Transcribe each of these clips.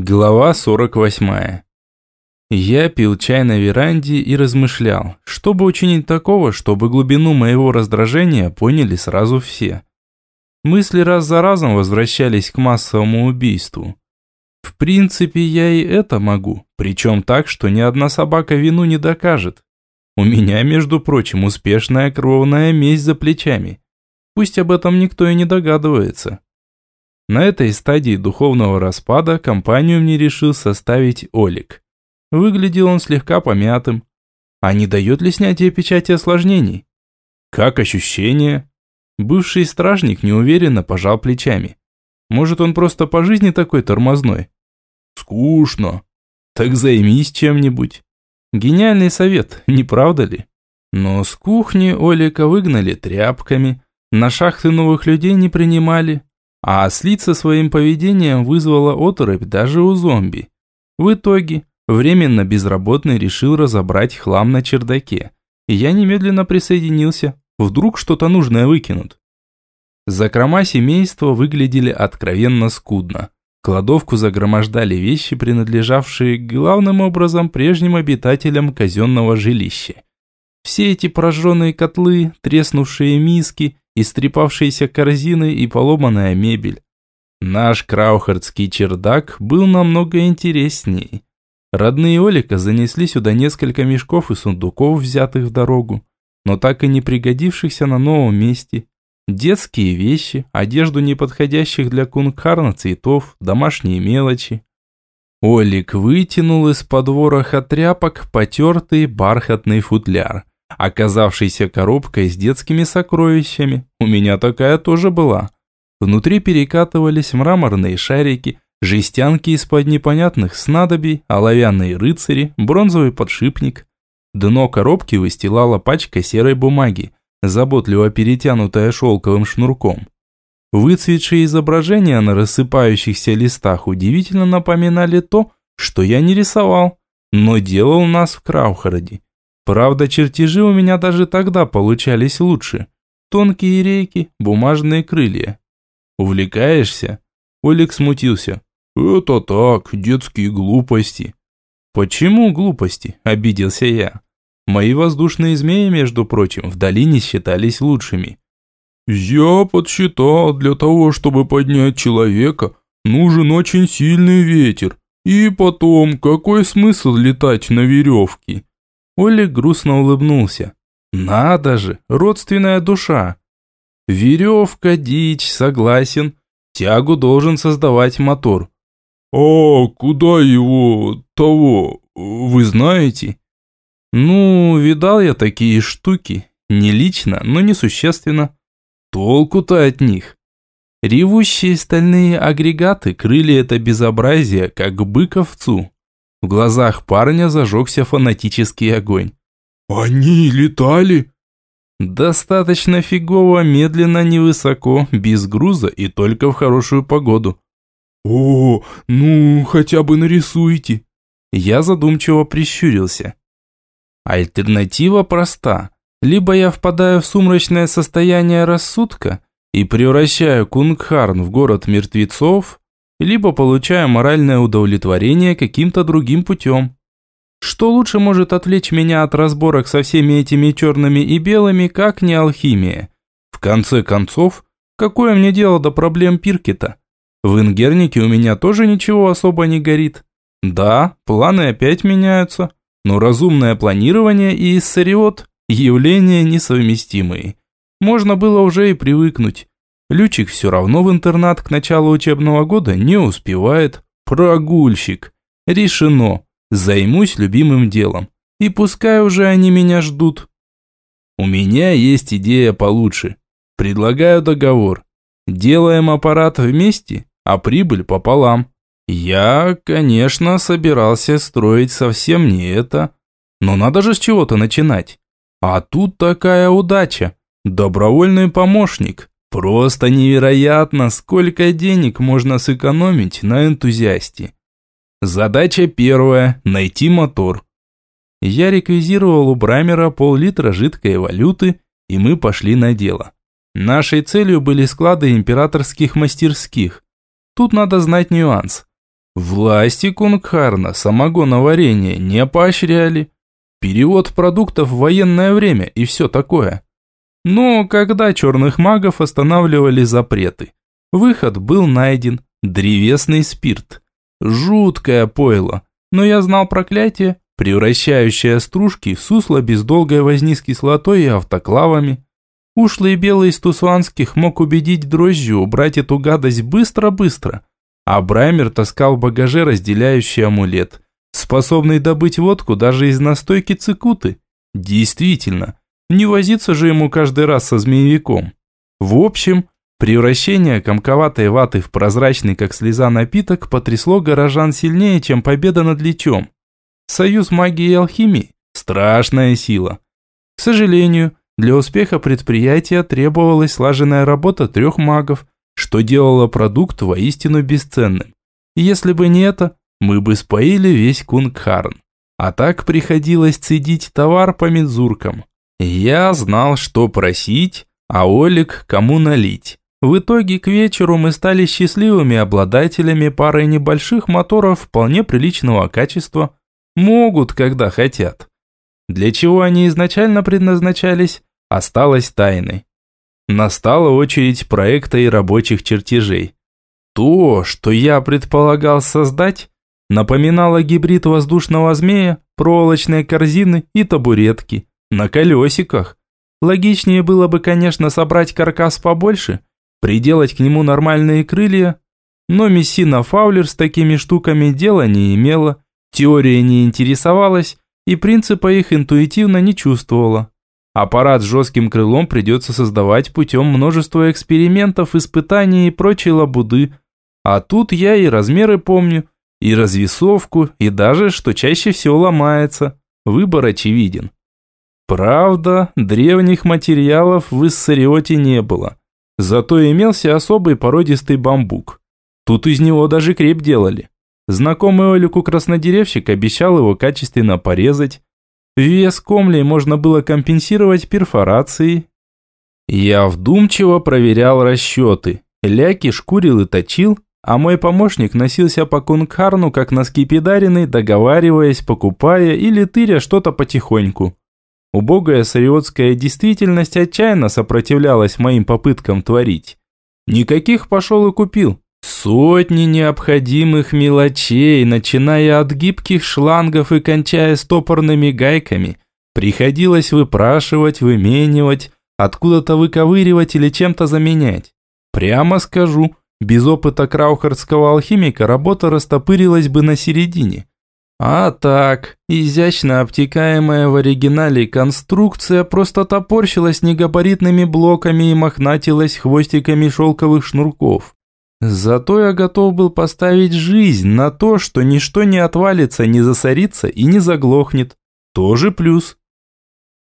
Глава 48. Я пил чай на веранде и размышлял, чтобы учинить такого, чтобы глубину моего раздражения поняли сразу все. Мысли раз за разом возвращались к массовому убийству. В принципе, я и это могу, причем так, что ни одна собака вину не докажет. У меня, между прочим, успешная кровная месть за плечами. Пусть об этом никто и не догадывается. На этой стадии духовного распада компанию мне решил составить Олик. Выглядел он слегка помятым. А не дает ли снятие печати осложнений? Как ощущение? Бывший стражник неуверенно пожал плечами. Может, он просто по жизни такой тормозной? Скучно. Так займись чем-нибудь. Гениальный совет, не правда ли? Но с кухни Олика выгнали тряпками, на шахты новых людей не принимали, а слиться своим поведением вызвала оторопь даже у зомби. В итоге, временно безработный решил разобрать хлам на чердаке. И я немедленно присоединился. Вдруг что-то нужное выкинут. Закрома семейства выглядели откровенно скудно. Кладовку загромождали вещи, принадлежавшие главным образом прежним обитателям казенного жилища. Все эти прожженные котлы, треснувшие миски истрепавшиеся корзины и поломанная мебель. Наш краухардский чердак был намного интересней. Родные Олика занесли сюда несколько мешков и сундуков, взятых в дорогу, но так и не пригодившихся на новом месте. Детские вещи, одежду неподходящих для кунгхарна цветов, домашние мелочи. Олик вытянул из-под вороха тряпок потертый бархатный футляр – оказавшейся коробкой с детскими сокровищами. У меня такая тоже была. Внутри перекатывались мраморные шарики, жестянки из-под непонятных снадобий, оловянные рыцари, бронзовый подшипник. Дно коробки выстилала пачка серой бумаги, заботливо перетянутая шелковым шнурком. Выцветшие изображения на рассыпающихся листах удивительно напоминали то, что я не рисовал, но делал нас в Краухороде. Правда, чертежи у меня даже тогда получались лучше. Тонкие рейки, бумажные крылья. Увлекаешься? Олег смутился. Это так, детские глупости. Почему глупости? Обиделся я. Мои воздушные змеи, между прочим, в долине считались лучшими. Я подсчитал, для того, чтобы поднять человека, нужен очень сильный ветер. И потом, какой смысл летать на веревке? Олли грустно улыбнулся. «Надо же, родственная душа!» «Веревка, дичь, согласен. Тягу должен создавать мотор». «А куда его, того, вы знаете?» «Ну, видал я такие штуки. Не лично, но несущественно. Толку-то от них. Ревущие стальные агрегаты крыли это безобразие, как бык овцу. В глазах парня зажегся фанатический огонь. «Они летали?» «Достаточно фигово, медленно, невысоко, без груза и только в хорошую погоду». «О, ну, хотя бы нарисуйте». Я задумчиво прищурился. Альтернатива проста. Либо я впадаю в сумрачное состояние рассудка и превращаю Кунгхарн в город мертвецов, либо получаю моральное удовлетворение каким-то другим путем. Что лучше может отвлечь меня от разборок со всеми этими черными и белыми, как не алхимия? В конце концов, какое мне дело до проблем Пиркета? В Ингернике у меня тоже ничего особо не горит. Да, планы опять меняются, но разумное планирование и иссариот – явления несовместимые. Можно было уже и привыкнуть. Лючик все равно в интернат к началу учебного года не успевает. Прогульщик. Решено. Займусь любимым делом. И пускай уже они меня ждут. У меня есть идея получше. Предлагаю договор. Делаем аппарат вместе, а прибыль пополам. Я, конечно, собирался строить совсем не это. Но надо же с чего-то начинать. А тут такая удача. Добровольный помощник. Просто невероятно, сколько денег можно сэкономить на энтузиасте. Задача первая – найти мотор. Я реквизировал у Брамера пол-литра жидкой валюты, и мы пошли на дело. Нашей целью были склады императорских мастерских. Тут надо знать нюанс. Власти Кунгхарна самогоноварение не поощряли. Перевод продуктов в военное время и все такое. Но когда черных магов останавливали запреты, выход был найден – древесный спирт. Жуткое пойло, но я знал проклятие, превращающее стружки в сусло без долгой возни с кислотой и автоклавами. Ушлый белый из Тусуанских мог убедить дрожжью убрать эту гадость быстро-быстро, а Браймер таскал в багаже разделяющий амулет, способный добыть водку даже из настойки цикуты. Действительно, не возиться же ему каждый раз со змеевиком. В общем, превращение комковатой ваты в прозрачный, как слеза, напиток потрясло горожан сильнее, чем победа над Личом. Союз магии и алхимии – страшная сила. К сожалению, для успеха предприятия требовалась слаженная работа трех магов – что делало продукт воистину бесценным. если бы не это, мы бы споили весь Кунгхарн. А так приходилось цедить товар по мензуркам. Я знал, что просить, а Олег кому налить. В итоге к вечеру мы стали счастливыми обладателями пары небольших моторов вполне приличного качества. Могут, когда хотят. Для чего они изначально предназначались, осталось тайной. Настала очередь проекта и рабочих чертежей. То, что я предполагал создать, напоминало гибрид воздушного змея, проволочной корзины и табуретки на колесиках. Логичнее было бы, конечно, собрать каркас побольше, приделать к нему нормальные крылья, но Мессина Фаулер с такими штуками дела не имела, теория не интересовалась и принципа их интуитивно не чувствовала. Аппарат с жестким крылом придется создавать путем множества экспериментов, испытаний и прочей лабуды. А тут я и размеры помню, и развесовку, и даже, что чаще всего ломается. Выбор очевиден. Правда, древних материалов в Иссариоте не было. Зато имелся особый породистый бамбук. Тут из него даже креп делали. Знакомый Олику краснодеревщик обещал его качественно порезать, Вес комлей можно было компенсировать перфорацией. Я вдумчиво проверял расчеты. Ляки шкурил и точил, а мой помощник носился по кунгхарну, как на скипидаренный, договариваясь, покупая или тыря что-то потихоньку. Убогая сариотская действительность отчаянно сопротивлялась моим попыткам творить. Никаких пошел и купил. Сотни необходимых мелочей, начиная от гибких шлангов и кончая стопорными гайками, приходилось выпрашивать, выменивать, откуда-то выковыривать или чем-то заменять. Прямо скажу, без опыта краухардского алхимика работа растопырилась бы на середине. А так, изящно обтекаемая в оригинале конструкция просто топорщилась негабаритными блоками и мохнатилась хвостиками шелковых шнурков. Зато я готов был поставить жизнь на то, что ничто не отвалится, не засорится и не заглохнет. Тоже плюс.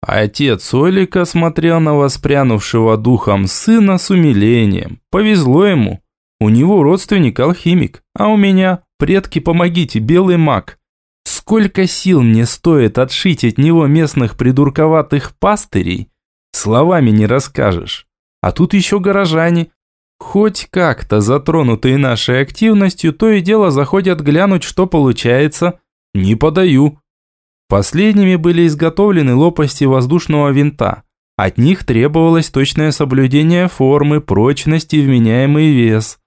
Отец Олика смотрел на воспрянувшего духом сына с умилением. Повезло ему. У него родственник алхимик, а у меня, предки, помогите, белый маг. Сколько сил мне стоит отшить от него местных придурковатых пастырей, словами не расскажешь. А тут еще горожане, Хоть как-то затронутые нашей активностью, то и дело заходят глянуть, что получается. Не подаю. Последними были изготовлены лопасти воздушного винта. От них требовалось точное соблюдение формы, прочности и вменяемый вес.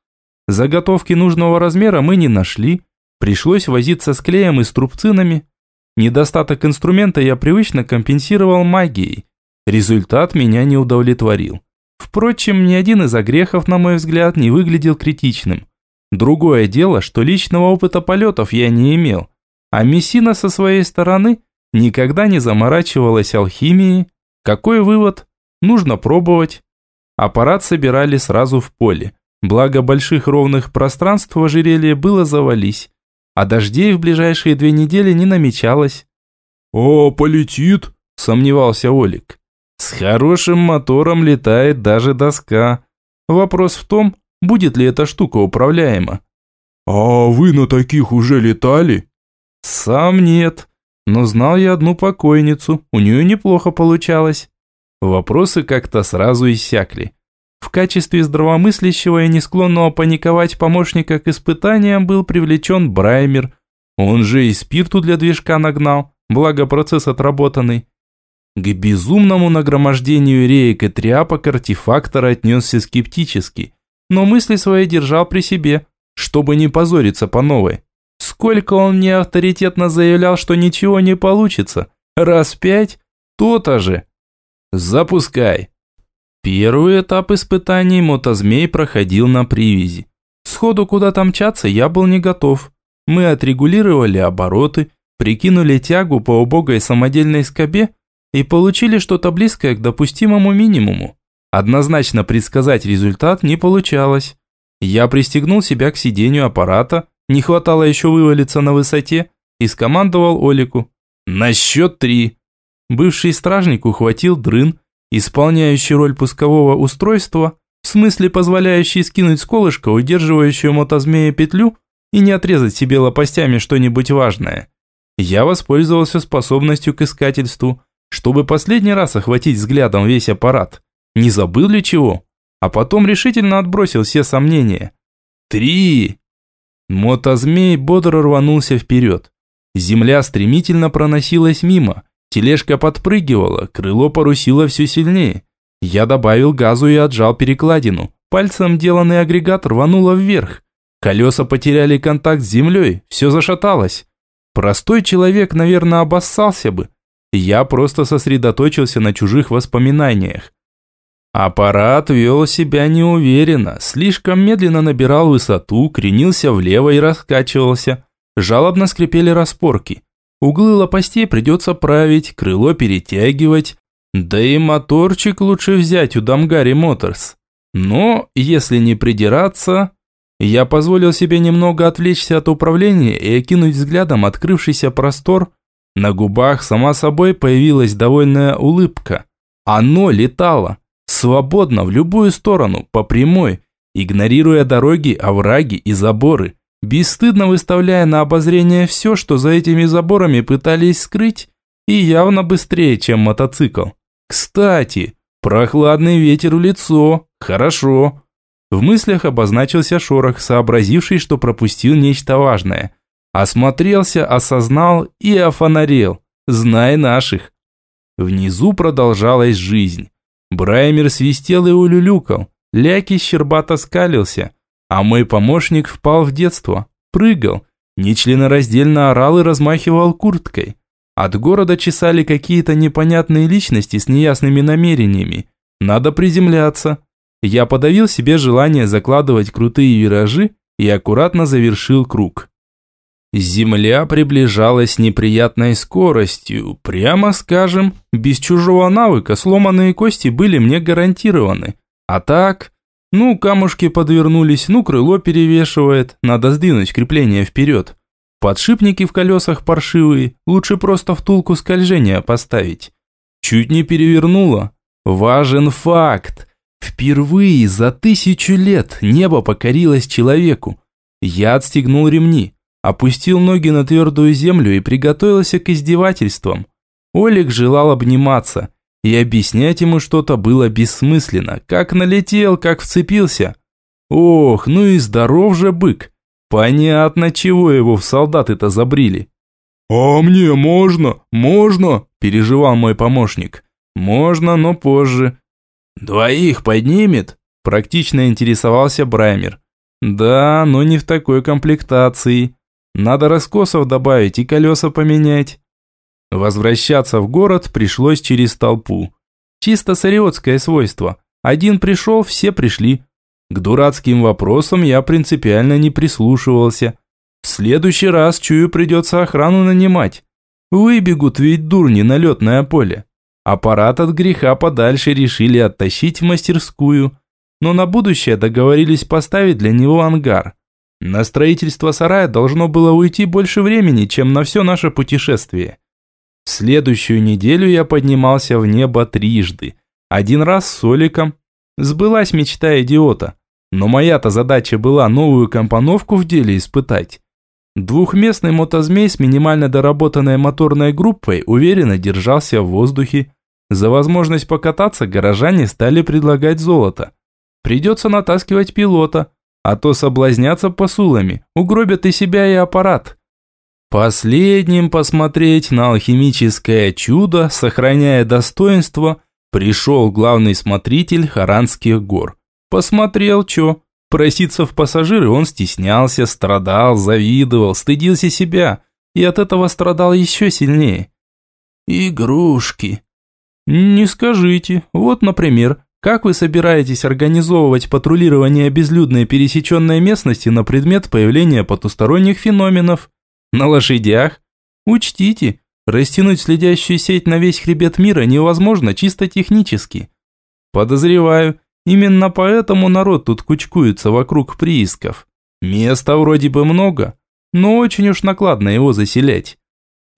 Заготовки нужного размера мы не нашли. Пришлось возиться с клеем и струбцинами. Недостаток инструмента я привычно компенсировал магией. Результат меня не удовлетворил. Впрочем, ни один из огрехов, на мой взгляд, не выглядел критичным. Другое дело, что личного опыта полетов я не имел, а Мессина со своей стороны никогда не заморачивалась алхимией. Какой вывод? Нужно пробовать. Аппарат собирали сразу в поле. Благо больших ровных пространств в ожерелье было завались, а дождей в ближайшие две недели не намечалось. «О, полетит?» – сомневался Олик. С хорошим мотором летает даже доска. Вопрос в том, будет ли эта штука управляема. «А вы на таких уже летали?» «Сам нет, но знал я одну покойницу, у нее неплохо получалось». Вопросы как-то сразу иссякли. В качестве здравомыслящего и не склонного паниковать помощника к испытаниям был привлечен Браймер. Он же и спирту для движка нагнал, благо процесс отработанный. К безумному нагромождению реек и тряпок артефактор отнесся скептически, но мысли свои держал при себе, чтобы не позориться по новой. Сколько он мне авторитетно заявлял, что ничего не получится. Раз пять? То-то же. Запускай. Первый этап испытаний мотозмей проходил на привязи. Сходу куда-то мчаться я был не готов. Мы отрегулировали обороты, прикинули тягу по убогой самодельной скобе и получили что-то близкое к допустимому минимуму. Однозначно предсказать результат не получалось. Я пристегнул себя к сидению аппарата, не хватало еще вывалиться на высоте, и скомандовал Олику. «На счет три!» Бывший стражник ухватил дрын, исполняющий роль пускового устройства, в смысле позволяющий скинуть с колышка, удерживающую мотозмея петлю и не отрезать себе лопастями что-нибудь важное. Я воспользовался способностью к искательству, чтобы последний раз охватить взглядом весь аппарат. Не забыл ли чего? А потом решительно отбросил все сомнения. Три! Мотозмей бодро рванулся вперед. Земля стремительно проносилась мимо, тележка подпрыгивала, крыло порусило все сильнее. Я добавил газу и отжал перекладину. Пальцем деланный агрегат рвануло вверх. Колеса потеряли контакт с землей, все зашаталось. Простой человек, наверное, обоссался бы. Я просто сосредоточился на чужих воспоминаниях. Аппарат вел себя неуверенно, слишком медленно набирал высоту, кренился влево и раскачивался. Жалобно скрипели распорки. Углы лопастей придется править, крыло перетягивать. Да и моторчик лучше взять у Дамгари Моторс. Но, если не придираться, я позволил себе немного отвлечься от управления и окинуть взглядом открывшийся простор. На губах сама собой появилась довольная улыбка. Оно летало. Свободно в любую сторону, по прямой, игнорируя дороги, овраги и заборы, бесстыдно выставляя на обозрение все, что за этими заборами пытались скрыть, и явно быстрее, чем мотоцикл. Кстати, прохладный ветер в лицо, хорошо. В мыслях обозначился шорох, сообразивший, что пропустил нечто важное. Осмотрелся, осознал и офонарел, знай наших. Внизу продолжалась жизнь. Браймер свистел и улюлюкал, Ляки щербато скалился, а мой помощник впал в детство, прыгал, нечленораздельно орал и размахивал курткой. От города чесали какие-то непонятные личности с неясными намерениями. Надо приземляться. Я подавил себе желание закладывать крутые виражи и аккуратно завершил круг. Земля приближалась неприятной скоростью. Прямо скажем, без чужого навыка сломанные кости были мне гарантированы. А так, ну, камушки подвернулись, ну, крыло перевешивает, надо сдвинуть крепление вперед. Подшипники в колесах паршивые, лучше просто втулку скольжения поставить. Чуть не перевернуло. Важен факт. Впервые за тысячу лет небо покорилось человеку. Я отстегнул ремни опустил ноги на твердую землю и приготовился к издевательствам. Олег желал обниматься, и объяснять ему что-то было бессмысленно. Как налетел, как вцепился. Ох, ну и здоров же бык. Понятно, чего его в солдаты-то забрили. «А мне можно? Можно?» – переживал мой помощник. «Можно, но позже». «Двоих поднимет?» – практично интересовался Браймер. «Да, но не в такой комплектации. Надо раскосов добавить и колеса поменять. Возвращаться в город пришлось через толпу. Чисто сариотское свойство. Один пришел, все пришли. К дурацким вопросам я принципиально не прислушивался. В следующий раз, чую, придется охрану нанимать. Выбегут ведь дурни на летное поле. Аппарат от греха подальше решили оттащить в мастерскую, но на будущее договорились поставить для него ангар. На строительство сарая должно было уйти больше времени, чем на все наше путешествие. Следующую неделю я поднимался в небо трижды. Один раз с Соликом. Сбылась мечта идиота. Но моя-то задача была новую компоновку в деле испытать. Двухместный мотозмей с минимально доработанной моторной группой уверенно держался в воздухе. За возможность покататься горожане стали предлагать золото. Придется натаскивать пилота, а то соблазняться посулами, угробят и себя, и аппарат. Последним посмотреть на алхимическое чудо, сохраняя достоинство, пришел главный смотритель Харанских гор. Посмотрел, чё. Проситься в пассажиры он стеснялся, страдал, завидовал, стыдился себя и от этого страдал еще сильнее. Игрушки. Не скажите. Вот, например, как вы собираетесь организовывать патрулирование безлюдной пересеченной местности на предмет появления потусторонних феноменов? На лошадях? Учтите, растянуть следящую сеть на весь хребет мира невозможно чисто технически. Подозреваю, именно поэтому народ тут кучкуется вокруг приисков. Места вроде бы много, но очень уж накладно его заселять.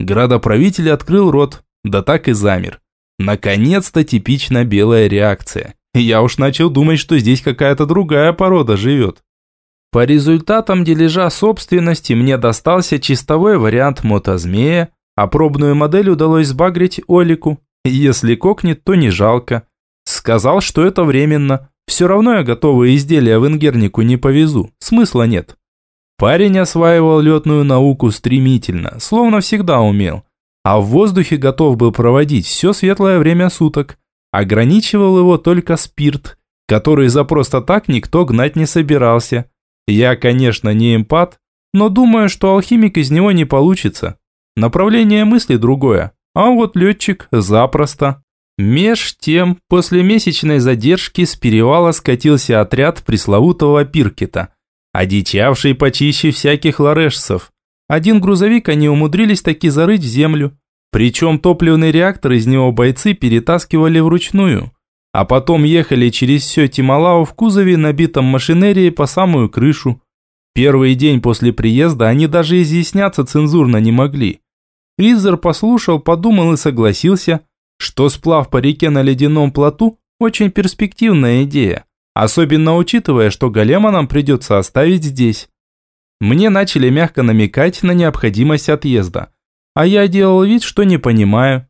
Градоправитель открыл рот, да так и замер. Наконец-то типично белая реакция. Я уж начал думать, что здесь какая-то другая порода живет. По результатам дележа собственности мне достался чистовой вариант мотозмея, а пробную модель удалось сбагрить Олику. Если кокнет, то не жалко. Сказал, что это временно. Все равно я готовые изделия в Ингернику не повезу, смысла нет. Парень осваивал летную науку стремительно, словно всегда умел. А в воздухе готов был проводить все светлое время суток. Ограничивал его только спирт, который за просто так никто гнать не собирался. Я, конечно, не эмпат, но думаю, что алхимик из него не получится. Направление мысли другое, а вот летчик запросто. Меж тем, после месячной задержки с перевала скатился отряд пресловутого Пиркета, одичавший почище всяких ларешсов. Один грузовик они умудрились таки зарыть в землю, причем топливный реактор из него бойцы перетаскивали вручную, а потом ехали через все Тималао в кузове, набитом машинерией по самую крышу. Первый день после приезда они даже изъясняться цензурно не могли. Ризер послушал, подумал и согласился, что сплав по реке на ледяном плоту – очень перспективная идея, особенно учитывая, что голема нам придется оставить здесь. Мне начали мягко намекать на необходимость отъезда – а я делал вид, что не понимаю.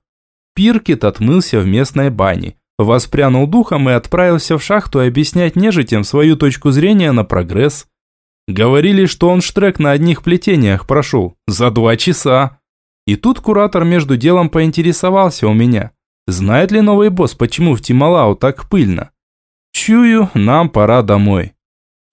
Пиркет отмылся в местной бане, воспрянул духом и отправился в шахту объяснять нежитям свою точку зрения на прогресс. Говорили, что он штрек на одних плетениях прошел за два часа. И тут куратор между делом поинтересовался у меня, знает ли новый босс, почему в Тималау так пыльно. Чую, нам пора домой.